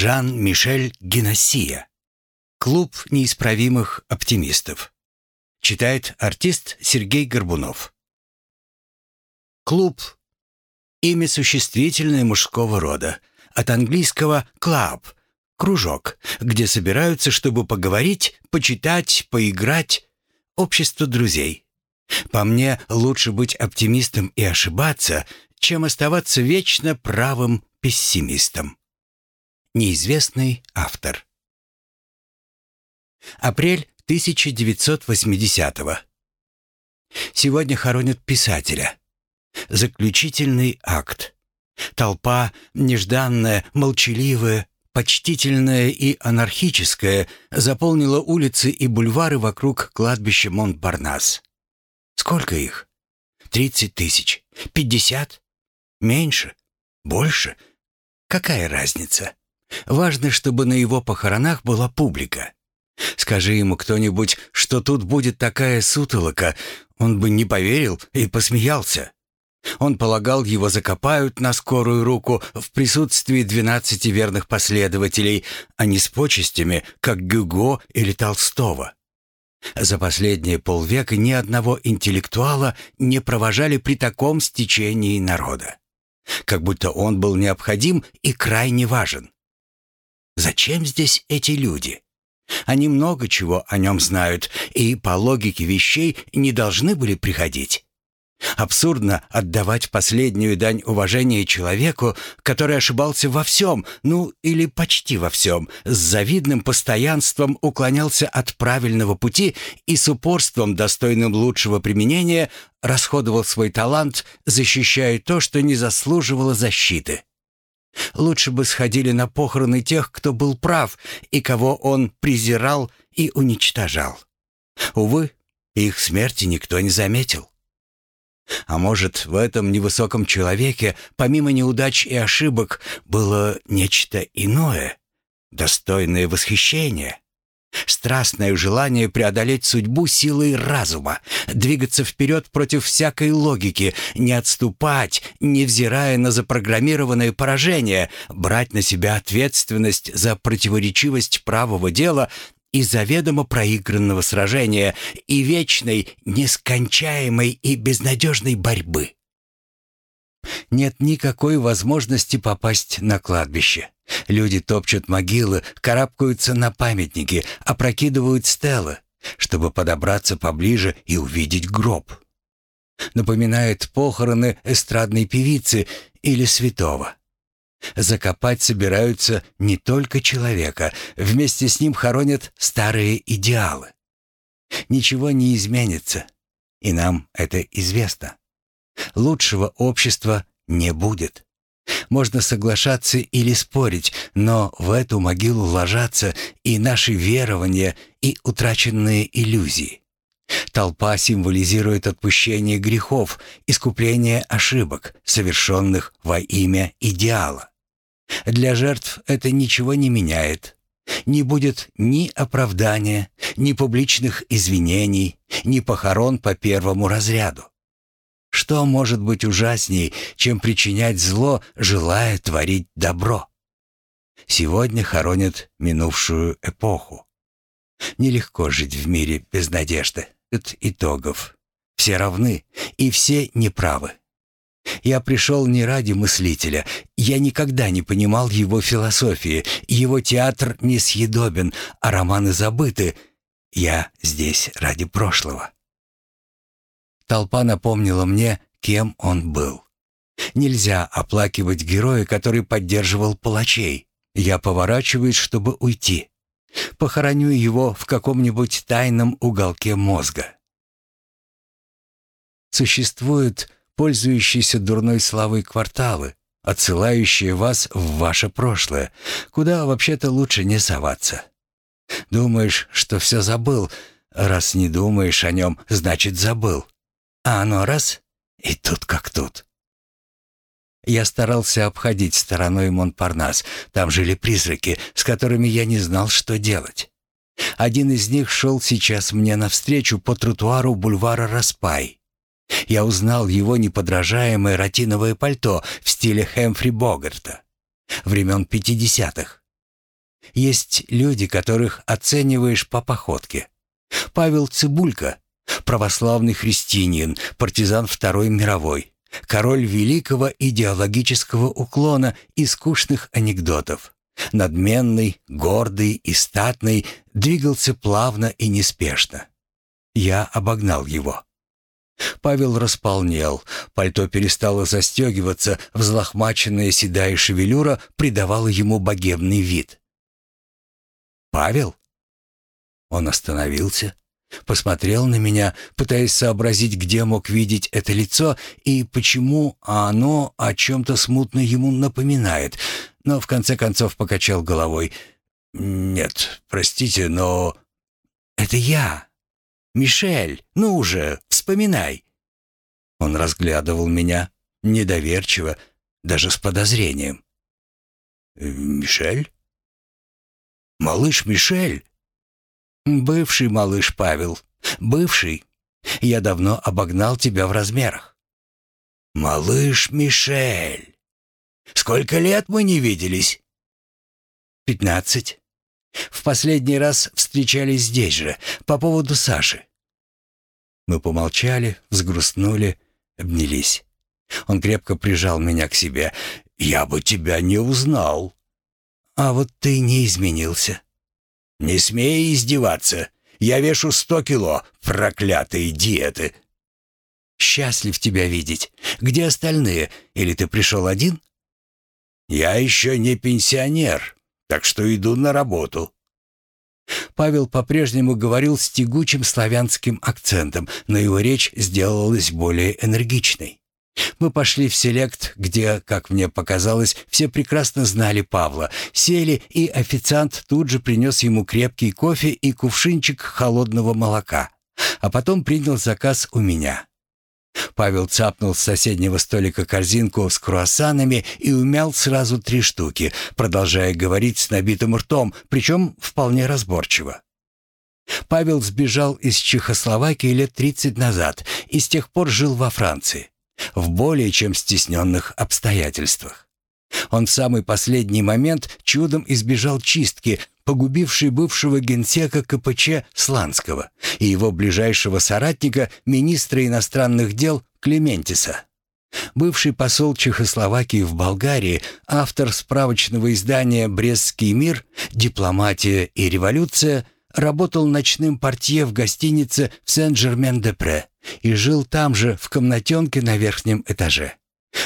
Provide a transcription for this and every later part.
Жан-Мишель Геносия. Клуб неисправимых оптимистов. Читает артист Сергей Горбунов. Клуб – имя существительное мужского рода, от английского «club» – кружок, где собираются, чтобы поговорить, почитать, поиграть, общество друзей. По мне, лучше быть оптимистом и ошибаться, чем оставаться вечно правым пессимистом. Неизвестный автор. Апрель 1980-го. Сегодня хоронят писателя. Заключительный акт. Толпа, нежданная, молчаливая, почтительная и анархическая, заполнила улицы и бульвары вокруг кладбища Монтбарнас. Сколько их? Тридцать тысяч? Пятьдесят? Меньше? Больше? Какая разница? Важно, чтобы на его похоронах была публика. Скажи ему кто-нибудь, что тут будет такая сутолока, он бы не поверил и посмеялся. Он полагал, его закопают на скорую руку в присутствии двенадцати верных последователей, а не с почестями, как Гюго или Толстого. За последние полвека ни одного интеллектуала не провожали при таком стечении народа. Как будто он был необходим и крайне важен. Зачем здесь эти люди? Они много чего о нем знают и, по логике вещей, не должны были приходить. Абсурдно отдавать последнюю дань уважения человеку, который ошибался во всем, ну или почти во всем, с завидным постоянством уклонялся от правильного пути и с упорством, достойным лучшего применения, расходовал свой талант, защищая то, что не заслуживало защиты. Лучше бы сходили на похороны тех, кто был прав и кого он презирал и уничтожал. Увы, их смерти никто не заметил. А может, в этом невысоком человеке, помимо неудач и ошибок, было нечто иное, достойное восхищения? Страстное желание преодолеть судьбу силой разума, двигаться вперед против всякой логики, не отступать, невзирая на запрограммированное поражение, брать на себя ответственность за противоречивость правого дела и заведомо проигранного сражения, и вечной, нескончаемой и безнадежной борьбы. Нет никакой возможности попасть на кладбище. Люди топчут могилы, карабкаются на памятники, опрокидывают стелы, чтобы подобраться поближе и увидеть гроб. Напоминает похороны эстрадной певицы или святого. Закопать собираются не только человека, вместе с ним хоронят старые идеалы. Ничего не изменится, и нам это известно. Лучшего общества не будет. Можно соглашаться или спорить, но в эту могилу ложатся и наши верования, и утраченные иллюзии. Толпа символизирует отпущение грехов, искупление ошибок, совершенных во имя идеала. Для жертв это ничего не меняет. Не будет ни оправдания, ни публичных извинений, ни похорон по первому разряду. Что может быть ужасней, чем причинять зло, желая творить добро? Сегодня хоронят минувшую эпоху. Нелегко жить в мире без надежды. От итогов. Все равны, и все неправы. Я пришел не ради мыслителя. Я никогда не понимал его философии. Его театр несъедобен, а романы забыты. Я здесь ради прошлого. Толпа напомнила мне, кем он был. Нельзя оплакивать героя, который поддерживал палачей. Я поворачиваюсь, чтобы уйти. Похороню его в каком-нибудь тайном уголке мозга. Существуют пользующиеся дурной славой кварталы, отсылающие вас в ваше прошлое, куда вообще-то лучше не соваться. Думаешь, что все забыл. Раз не думаешь о нем, значит забыл. А оно раз — и тут как тут. Я старался обходить стороной Монпарнас. Там жили призраки, с которыми я не знал, что делать. Один из них шел сейчас мне навстречу по тротуару бульвара Распай. Я узнал его неподражаемое ротиновое пальто в стиле Хэмфри Богарта, времен пятидесятых. Есть люди, которых оцениваешь по походке. Павел Цибулько, православный христианин, партизан Второй мировой, король великого идеологического уклона и скучных анекдотов. Надменный, гордый и статный, двигался плавно и неспешно. Я обогнал его. Павел располнел, пальто перестало застегиваться, взлохмаченная седая шевелюра придавала ему богемный вид. «Павел?» Он остановился, посмотрел на меня, пытаясь сообразить, где мог видеть это лицо и почему оно о чем-то смутно ему напоминает, но в конце концов покачал головой. «Нет, простите, но...» «Это я. Мишель, ну уже, вспоминай». Он разглядывал меня недоверчиво, даже с подозрением. «Мишель? Малыш Мишель?» «Бывший малыш Павел. Бывший. Я давно обогнал тебя в размерах». «Малыш Мишель. Сколько лет мы не виделись?» «Пятнадцать. В последний раз встречались здесь же, по поводу Саши». Мы помолчали, взгрустнули, обнялись. Он крепко прижал меня к себе. «Я бы тебя не узнал». «А вот ты не изменился». «Не смей издеваться. Я вешу сто кило, проклятые диеты». «Счастлив тебя видеть. Где остальные? Или ты пришел один?» «Я еще не пенсионер, так что иду на работу». Павел по-прежнему говорил с тягучим славянским акцентом, но его речь сделалась более энергичной. Мы пошли в селект, где, как мне показалось, все прекрасно знали Павла, сели, и официант тут же принес ему крепкий кофе и кувшинчик холодного молока, а потом принял заказ у меня. Павел цапнул с соседнего столика корзинку с круассанами и умял сразу три штуки, продолжая говорить с набитым ртом, причем вполне разборчиво. Павел сбежал из Чехословакии лет 30 назад и с тех пор жил во Франции, в более чем стесненных обстоятельствах. Он в самый последний момент чудом избежал чистки, погубившей бывшего генсека КПЧ Сланского и его ближайшего соратника, министра иностранных дел Клементиса. Бывший посол Чехословакии в Болгарии, автор справочного издания «Брестский мир. Дипломатия и революция», работал ночным портье в гостинице в Сен-Жермен-де-Пре и жил там же, в комнатенке на верхнем этаже.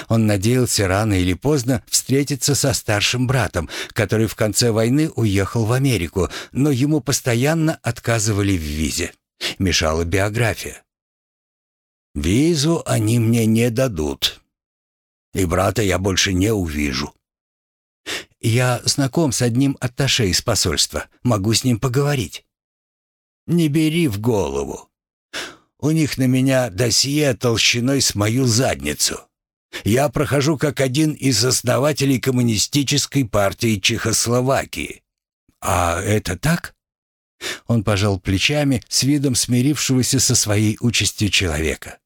Он надеялся рано или поздно встретиться со старшим братом, который в конце войны уехал в Америку, но ему постоянно отказывали в визе. Мешала биография. «Визу они мне не дадут. И брата я больше не увижу». «Я знаком с одним атташе из посольства. Могу с ним поговорить». «Не бери в голову. У них на меня досье толщиной с мою задницу». Я прохожу как один из основателей коммунистической партии Чехословакии. А это так? Он пожал плечами с видом смирившегося со своей участью человека.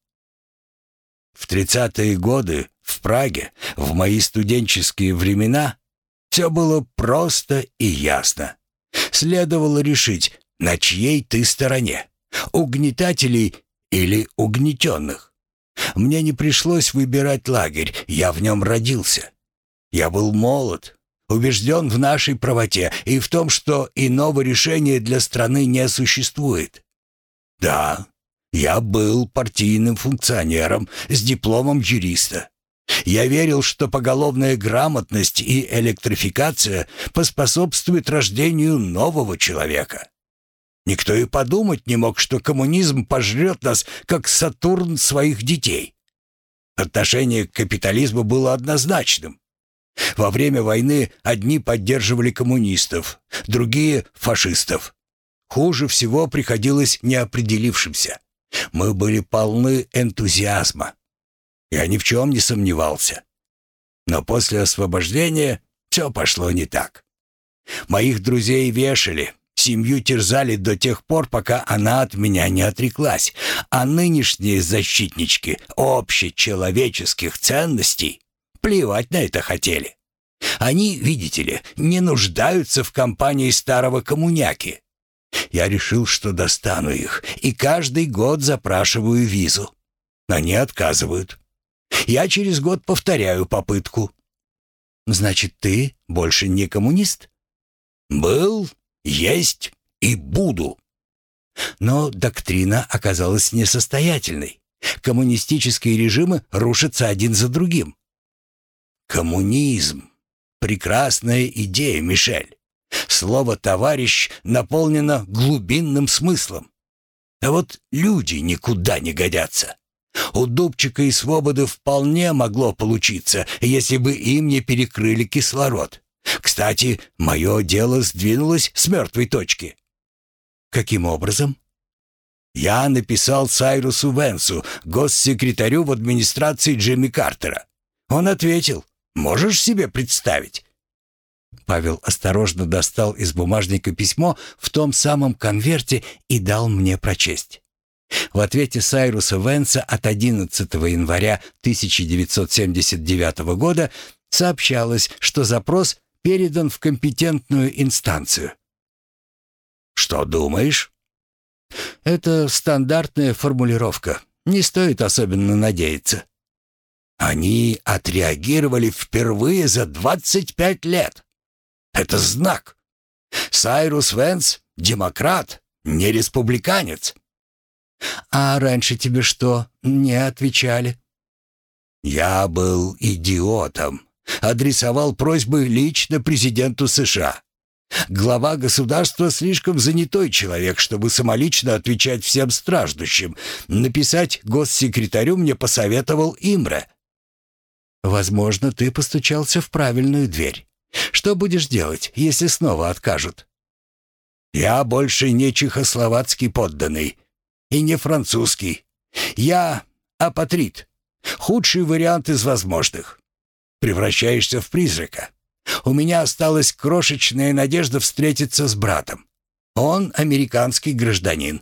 В тридцатые годы в Праге, в мои студенческие времена, все было просто и ясно. Следовало решить, на чьей ты стороне, угнетателей или угнетенных. Мне не пришлось выбирать лагерь, я в нем родился. Я был молод, убежден в нашей правоте и в том, что иного решения для страны не существует. Да, я был партийным функционером с дипломом юриста. Я верил, что поголовная грамотность и электрификация поспособствуют рождению нового человека. Никто и подумать не мог, что коммунизм пожрет нас, как Сатурн своих детей. Отношение к капитализму было однозначным. Во время войны одни поддерживали коммунистов, другие — фашистов. Хуже всего приходилось неопределившимся. Мы были полны энтузиазма. Я ни в чем не сомневался. Но после освобождения все пошло не так. Моих друзей вешали, Семью терзали до тех пор, пока она от меня не отреклась, а нынешние защитнички общечеловеческих ценностей плевать на это хотели. Они, видите ли, не нуждаются в компании старого коммуняки. Я решил, что достану их, и каждый год запрашиваю визу. Они отказывают. Я через год повторяю попытку. Значит, ты больше не коммунист? Был, есть и буду. Но доктрина оказалась несостоятельной. Коммунистические режимы рушатся один за другим. Коммунизм. Прекрасная идея, Мишель. Слово «товарищ» наполнено глубинным смыслом. А вот люди никуда не годятся. У Дубчика и Свободы вполне могло получиться, если бы им не перекрыли кислород. Кстати, мое дело сдвинулось с мертвой точки. Каким образом? Я написал Сайрусу Венсу, госсекретарю в администрации Джимми Картера. Он ответил, можешь себе представить? Павел осторожно достал из бумажника письмо в том самом конверте и дал мне прочесть. В ответе Сайруса Венса от 11 января 1979 года сообщалось, что запрос передан в компетентную инстанцию. «Что думаешь?» «Это стандартная формулировка. Не стоит особенно надеяться». «Они отреагировали впервые за 25 лет. Это знак. Сайрус Венс — демократ, не республиканец». «А раньше тебе что, не отвечали?» «Я был идиотом. Адресовал просьбы лично президенту США. Глава государства слишком занятой человек, чтобы самолично отвечать всем страждущим. Написать госсекретарю мне посоветовал Имре. Возможно, ты постучался в правильную дверь. Что будешь делать, если снова откажут? Я больше не чехословацкий подданный и не французский. Я апатрид. Худший вариант из возможных. Превращаешься в призрака. У меня осталась крошечная надежда встретиться с братом. Он американский гражданин.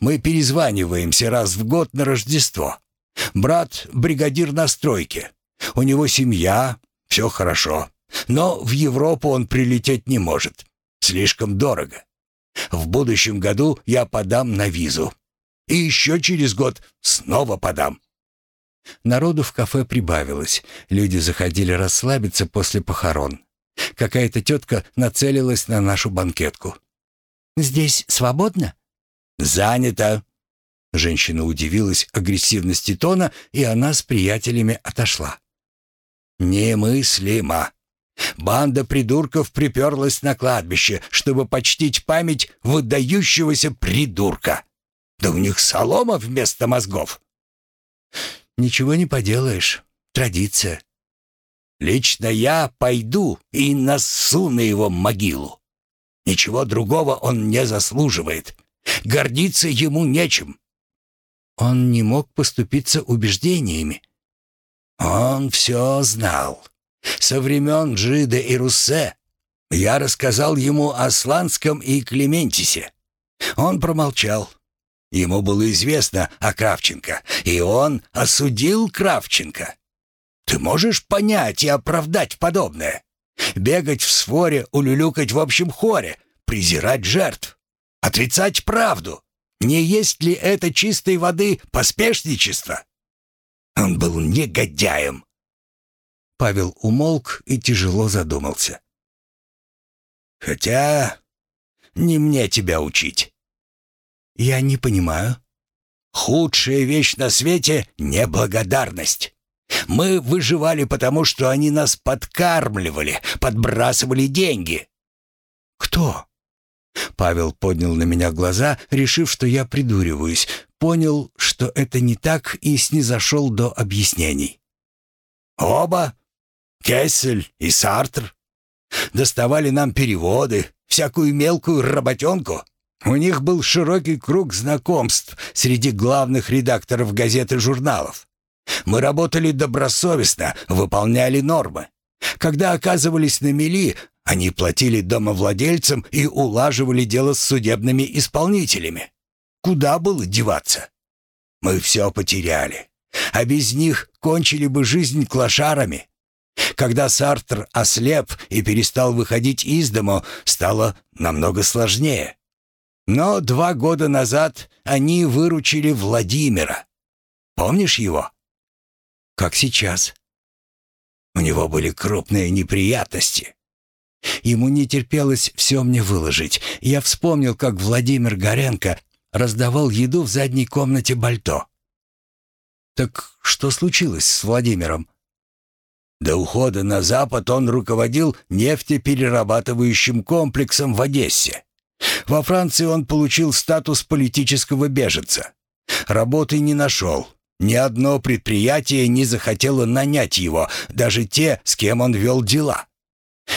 Мы перезваниваемся раз в год на Рождество. Брат — бригадир на стройке. У него семья, все хорошо. Но в Европу он прилететь не может. Слишком дорого. В будущем году я подам на визу. И еще через год снова подам. Народу в кафе прибавилось. Люди заходили расслабиться после похорон. Какая-то тетка нацелилась на нашу банкетку. «Здесь свободно?» «Занято». Женщина удивилась агрессивности тона, и она с приятелями отошла. «Немыслимо. Банда придурков приперлась на кладбище, чтобы почтить память выдающегося придурка. Да у них солома вместо мозгов». «Ничего не поделаешь. Традиция. Лично я пойду и насу на его могилу. Ничего другого он не заслуживает. Гордиться ему нечем. Он не мог поступиться убеждениями. Он все знал. Со времен Жида и Руссе я рассказал ему о Сланском и Клементисе. Он промолчал. Ему было известно о Кравченко, и он осудил Кравченко. Ты можешь понять и оправдать подобное? Бегать в своре, улюлюкать в общем хоре, презирать жертв, отрицать правду. Не есть ли это чистой воды поспешничество? Он был негодяем. Павел умолк и тяжело задумался. Хотя не мне тебя учить. Я не понимаю. Худшая вещь на свете — неблагодарность. Мы выживали потому, что они нас подкармливали, подбрасывали деньги». «Кто?» Павел поднял на меня глаза, решив, что я придуриваюсь, понял, что это не так и снизошел до объяснений. «Оба, Кессель и Сартр, доставали нам переводы, всякую мелкую работенку. У них был широкий круг знакомств среди главных редакторов газет и журналов. Мы работали добросовестно, выполняли нормы. Когда оказывались на мели, они платили домовладельцам и улаживали дело с судебными исполнителями. Куда было деваться? Мы все потеряли. А без них кончили бы жизнь клошарами. Когда Сартр ослеп и перестал выходить из дому, стало намного сложнее. Но два года назад они выручили Владимира. Помнишь его? Как сейчас. У него были крупные неприятности. Ему не терпелось все мне выложить. Я вспомнил, как Владимир Горенко раздавал еду в задней комнате Бальто. Так что случилось с Владимиром? До ухода на Запад он руководил нефтеперерабатывающим комплексом в Одессе. Во Франции он получил статус политического беженца. Работы не нашел. Ни одно предприятие не захотело нанять его, даже те, с кем он вел дела.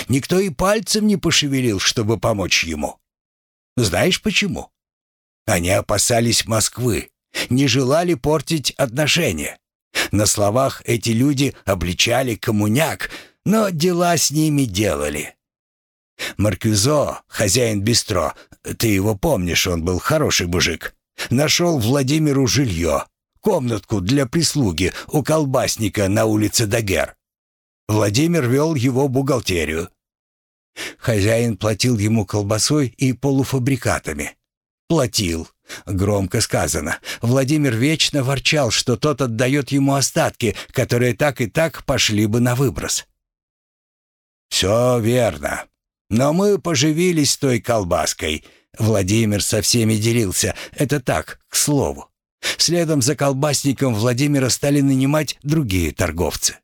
Никто и пальцем не пошевелил, чтобы помочь ему. Знаешь почему? Они опасались Москвы, не желали портить отношения. На словах эти люди обличали коммуняк, но дела с ними делали. Маркюзо, хозяин бистро, ты его помнишь, он был хороший мужик, нашел Владимиру жилье, комнатку для прислуги у колбасника на улице Дагер. Владимир вел его бухгалтерию. Хозяин платил ему колбасой и полуфабрикатами. Платил. Громко сказано. Владимир вечно ворчал, что тот отдает ему остатки, которые так и так пошли бы на выброс. «Все верно. Но мы поживились той колбаской». Владимир со всеми делился. Это так, к слову. Следом за колбасником Владимира стали нанимать другие торговцы.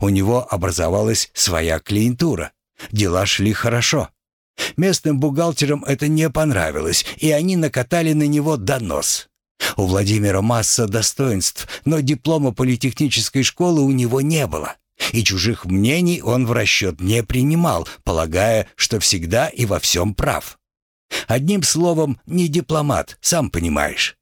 У него образовалась своя клиентура. Дела шли хорошо. Местным бухгалтерам это не понравилось, и они накатали на него донос. У Владимира масса достоинств, но диплома политехнической школы у него не было. И чужих мнений он в расчет не принимал, полагая, что всегда и во всем прав. Одним словом, не дипломат, сам понимаешь.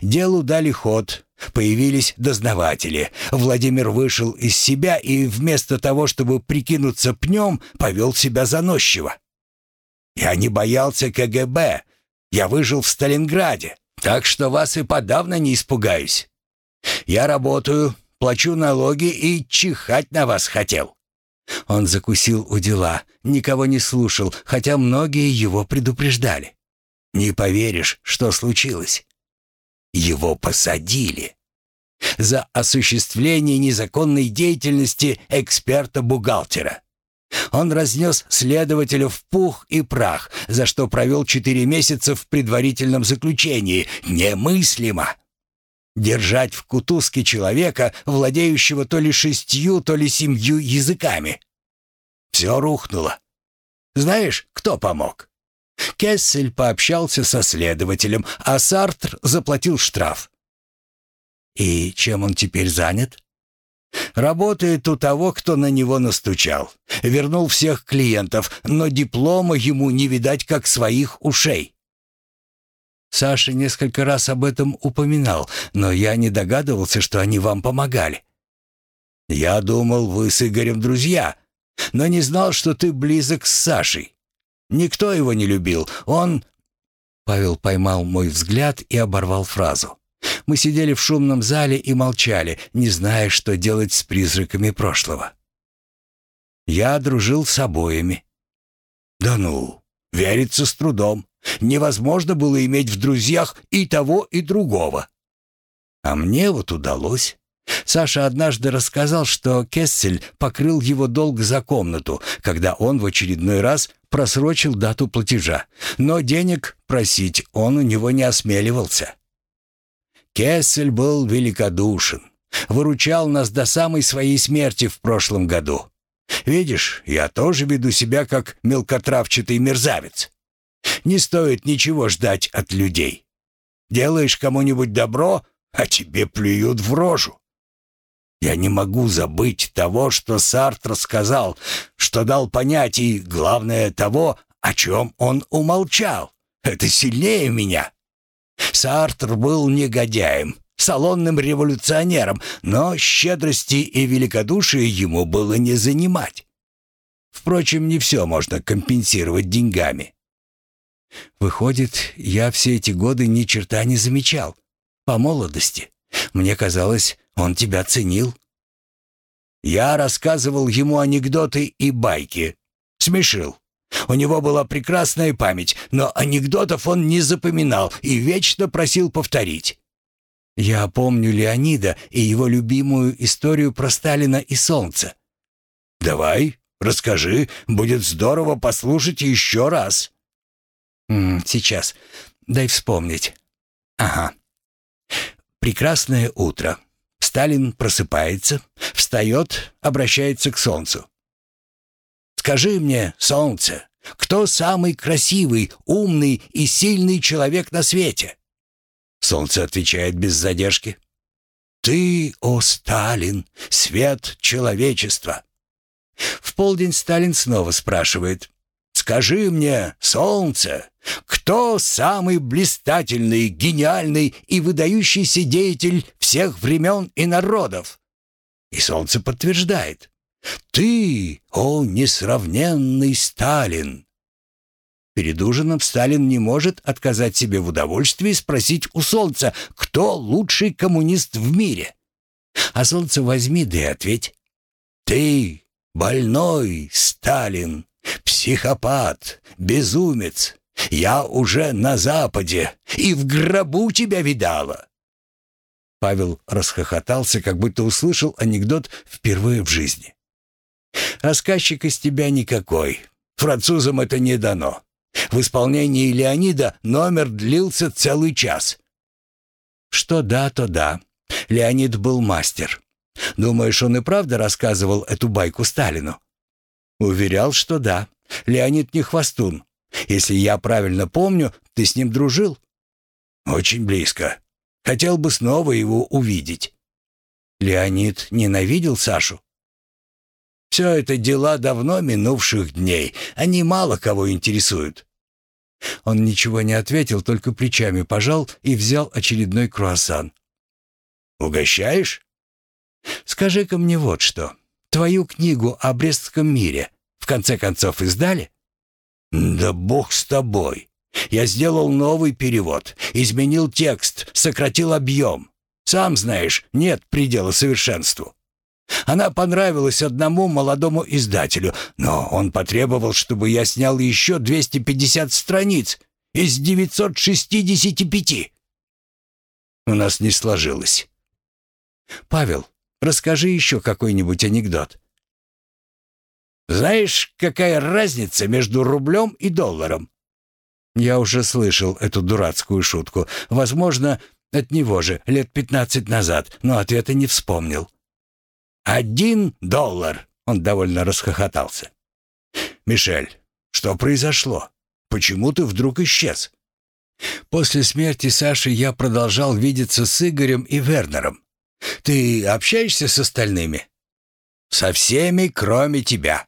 Делу дали ход, появились дознаватели. Владимир вышел из себя и вместо того, чтобы прикинуться пнем, повел себя заносчиво. «Я не боялся КГБ. Я выжил в Сталинграде, так что вас и подавно не испугаюсь. Я работаю, плачу налоги и чихать на вас хотел». Он закусил у дела, никого не слушал, хотя многие его предупреждали. «Не поверишь, что случилось. Его посадили за осуществление незаконной деятельности эксперта-бухгалтера. Он разнес следователя в пух и прах, за что провел четыре месяца в предварительном заключении. Немыслимо! Держать в кутузке человека, владеющего то ли шестью, то ли семью языками. Все рухнуло. Знаешь, кто помог? Кессель пообщался со следователем, а Сартр заплатил штраф. И чем он теперь занят? Работает у того, кто на него настучал. Вернул всех клиентов, но диплома ему не видать, как своих ушей. Саша несколько раз об этом упоминал, но я не догадывался, что они вам помогали. Я думал, вы с Игорем друзья, но не знал, что ты близок с Сашей. Никто его не любил. Он...» Павел поймал мой взгляд и оборвал фразу. Мы сидели в шумном зале и молчали, не зная, что делать с призраками прошлого. Я дружил с обоими. «Да ну, верится с трудом. Невозможно было иметь в друзьях и того, и другого. А мне вот удалось. Саша однажды рассказал, что Кессель покрыл его долг за комнату, когда он в очередной раз просрочил дату платежа, но денег просить он у него не осмеливался. Кессель был великодушен, выручал нас до самой своей смерти в прошлом году. Видишь, я тоже веду себя как мелкотравчатый мерзавец. Не стоит ничего ждать от людей. Делаешь кому-нибудь добро, а тебе плюют в рожу. Я не могу забыть того, что Сартр сказал, что дал понять и, главное, того, о чем он умолчал. Это сильнее меня. Сартр был негодяем, салонным революционером, но щедрости и великодушия ему было не занимать. Впрочем, не все можно компенсировать деньгами. Выходит, я все эти годы ни черта не замечал. По молодости. Мне казалось, он тебя ценил. Я рассказывал ему анекдоты и байки. Смешил. У него была прекрасная память, но анекдотов он не запоминал и вечно просил повторить. Я помню Леонида и его любимую историю про Сталина и солнце. «Давай, расскажи, будет здорово послушать еще раз». «Сейчас, дай вспомнить». «Ага». Прекрасное утро. Сталин просыпается, встает, обращается к солнцу. «Скажи мне, солнце, кто самый красивый, умный и сильный человек на свете?» Солнце отвечает без задержки. «Ты, о Сталин, свет человечества!» В полдень Сталин снова спрашивает. «Скажи мне, солнце, кто самый блистательный, гениальный и выдающийся деятель всех времен и народов?» И солнце подтверждает. «Ты, о несравненный Сталин!» Перед ужином Сталин не может отказать себе в удовольствии спросить у Солнца, кто лучший коммунист в мире. А Солнце возьми да и ответь. Ты больной, Сталин, психопат, безумец. Я уже на Западе и в гробу тебя видала. Павел расхохотался, как будто услышал анекдот впервые в жизни. Рассказчик из тебя никакой. Французам это не дано. В исполнении Леонида номер длился целый час. Что да, то да. Леонид был мастер. Думаешь, он и правда рассказывал эту байку Сталину? Уверял, что да. Леонид не хвостун. Если я правильно помню, ты с ним дружил? Очень близко. Хотел бы снова его увидеть. Леонид ненавидел Сашу? Все это дела давно минувших дней. Они мало кого интересуют. Он ничего не ответил, только плечами пожал и взял очередной круассан. «Угощаешь?» «Скажи-ка мне вот что. Твою книгу о Брестском мире в конце концов издали?» «Да бог с тобой. Я сделал новый перевод, изменил текст, сократил объем. Сам знаешь, нет предела совершенству. Она понравилась одному молодому издателю, но он потребовал, чтобы я снял еще 250 страниц из 965. У нас не сложилось. Павел, расскажи еще какой-нибудь анекдот. Знаешь, какая разница между рублем и долларом? Я уже слышал эту дурацкую шутку. Возможно, от него же, лет пятнадцать назад, но ответа не вспомнил. «Один доллар!» — он довольно расхохотался. «Мишель, что произошло? Почему ты вдруг исчез?» «После смерти Саши я продолжал видеться с Игорем и Вернером. Ты общаешься с остальными?» «Со всеми, кроме тебя.